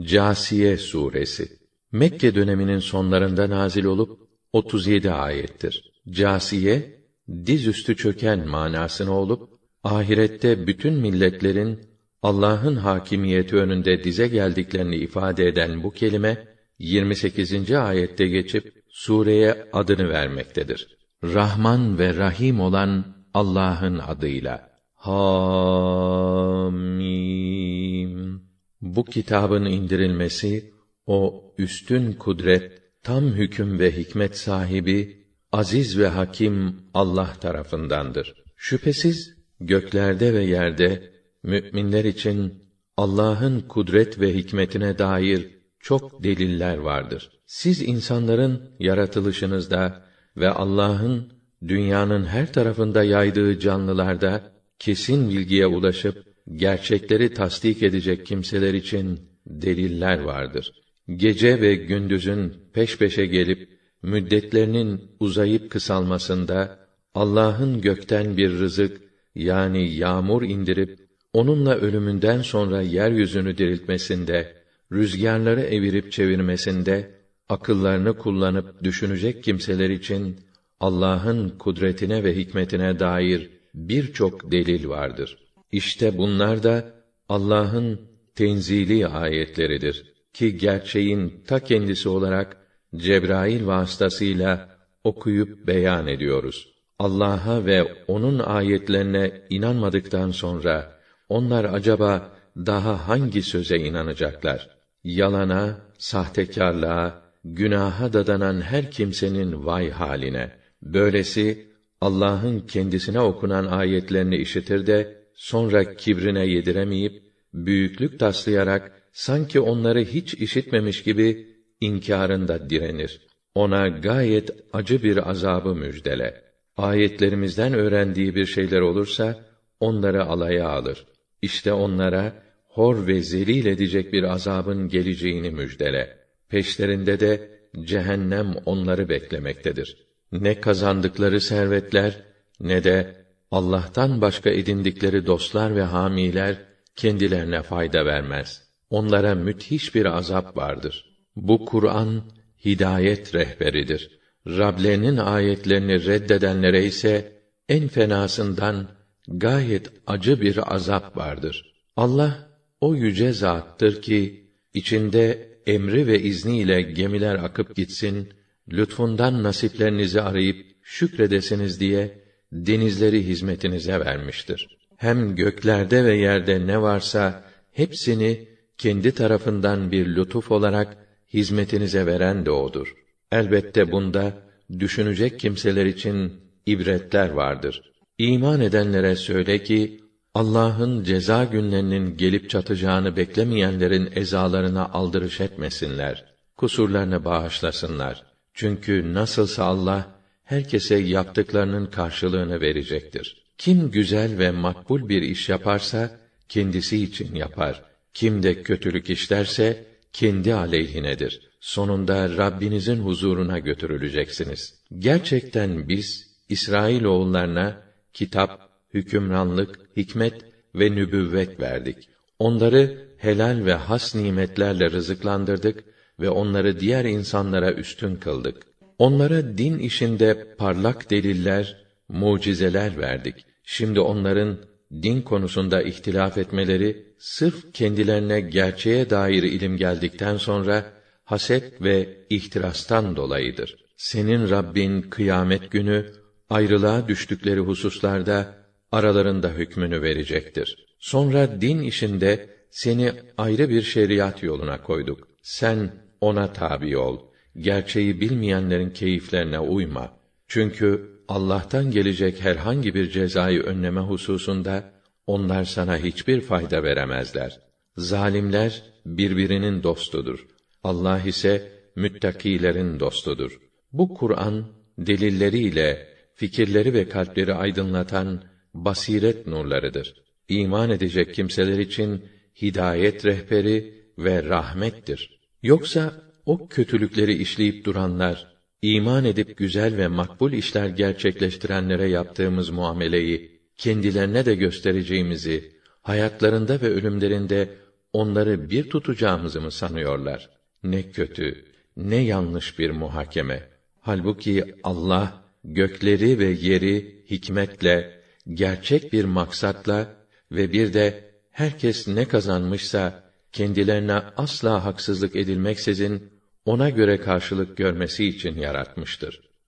Câsiye suresi Mekke döneminin sonlarında nazil olup 37 ayettir. Câsiye dizüstü çöken manasını olup ahirette bütün milletlerin Allah'ın hakimiyeti önünde dize geldiklerini ifade eden bu kelime 28. ayette geçip sureye adını vermektedir. Rahman ve Rahim olan Allah'ın adıyla. Hamim. Bu kitabın indirilmesi o üstün kudret, tam hüküm ve hikmet sahibi aziz ve hakim Allah tarafındandır. Şüphesiz göklerde ve yerde müminler için Allah'ın kudret ve hikmetine dair çok deliller vardır. Siz insanların yaratılışınızda ve Allah'ın dünyanın her tarafında yaydığı canlılarda kesin bilgiye ulaşıp gerçekleri tasdik edecek kimseler için deliller vardır. Gece ve gündüzün peş peşe gelip müddetlerinin uzayıp kısalmasında Allah'ın gökten bir rızık yani yağmur indirip onunla ölümünden sonra yeryüzünü diriltmesinde, rüzgarları evirip çevirmesinde akıllarını kullanıp düşünecek kimseler için Allah'ın kudretine ve hikmetine dair birçok delil vardır. İşte bunlar da Allah'ın tenzili ayetleridir ki gerçeğin ta kendisi olarak Cebrail vasıtasıyla okuyup beyan ediyoruz. Allah'a ve onun ayetlerine inanmadıktan sonra onlar acaba daha hangi söze inanacaklar? Yalana, sahtekarlığa, günaha dadanan her kimsenin vay haline. Böylesi Allah'ın kendisine okunan ayetlerini işitir de sonra kibrine yediremeyip büyüklük taslayarak sanki onları hiç işitmemiş gibi inkârında direnir. Ona gayet acı bir azabı müjdele. Ayetlerimizden öğrendiği bir şeyler olursa onları alaya alır. İşte onlara hor ve zelil edecek bir azabın geleceğini müjdele. Peşlerinde de cehennem onları beklemektedir. Ne kazandıkları servetler ne de Allah'tan başka edindikleri dostlar ve hamiler kendilerine fayda vermez. Onlara müthiş bir azap vardır. Bu Kur'an hidayet rehberidir. Rablerinin ayetlerini reddedenlere ise en fenasından gayet acı bir azap vardır. Allah o yüce zattır ki içinde emri ve izniyle gemiler akıp gitsin, lütfundan nasiplerinizi arayıp şükredesiniz diye denizleri hizmetinize vermiştir. Hem göklerde ve yerde ne varsa hepsini kendi tarafından bir lütuf olarak hizmetinize veren de odur. Elbette bunda düşünecek kimseler için ibretler vardır. İman edenlere söyle ki Allah'ın ceza günlerinin gelip çatacağını beklemeyenlerin ezalarına aldırış etmesinler. Kusurlarını bağışlasınlar. Çünkü nasılsa Allah herkese yaptıklarının karşılığını verecektir. Kim güzel ve makbul bir iş yaparsa kendisi için yapar. Kim de kötülük işlerse kendi aleyhinedir. Sonunda Rabbinizin huzuruna götürüleceksiniz. Gerçekten biz İsrail oğullarına kitap, hükümranlık, hikmet ve nübüvvet verdik. Onları helal ve has nimetlerle rızıklandırdık ve onları diğer insanlara üstün kıldık. Onlara din işinde parlak deliller, mucizeler verdik. Şimdi onların din konusunda ihtilaf etmeleri sırf kendilerine gerçeğe dair ilim geldikten sonra haset ve ihtirastan dolayıdır. Senin Rabbin kıyamet günü ayrılığa düştükleri hususlarda aralarında hükmünü verecektir. Sonra din işinde seni ayrı bir şeriat yoluna koyduk. Sen ona tabi ol. Gerçeği bilmeyenlerin keyiflerine uyma. Çünkü Allah'tan gelecek herhangi bir cezayı önleme hususunda onlar sana hiçbir fayda veremezler. Zalimler birbirinin dostudur. Allah ise müttakilerin dostudur. Bu Kur'an delilleriyle fikirleri ve kalpleri aydınlatan basiret nurlarıdır. İman edecek kimseler için hidayet rehberi ve rahmettir. Yoksa o kötülükleri işleyip duranlar, iman edip güzel ve makbul işler gerçekleştirenlere yaptığımız muameleyi kendilerine de göstereceğimizi, hayatlarında ve ölümlerinde onları bir tutacağımızı mı sanıyorlar? Ne kötü, ne yanlış bir muhakeme. Halbuki Allah gökleri ve yeri hikmetle, gerçek bir maksatla ve bir de herkes ne kazanmışsa kendilerine asla haksızlık edilmeksizin ona göre karşılık görmesi için yaratmıştır.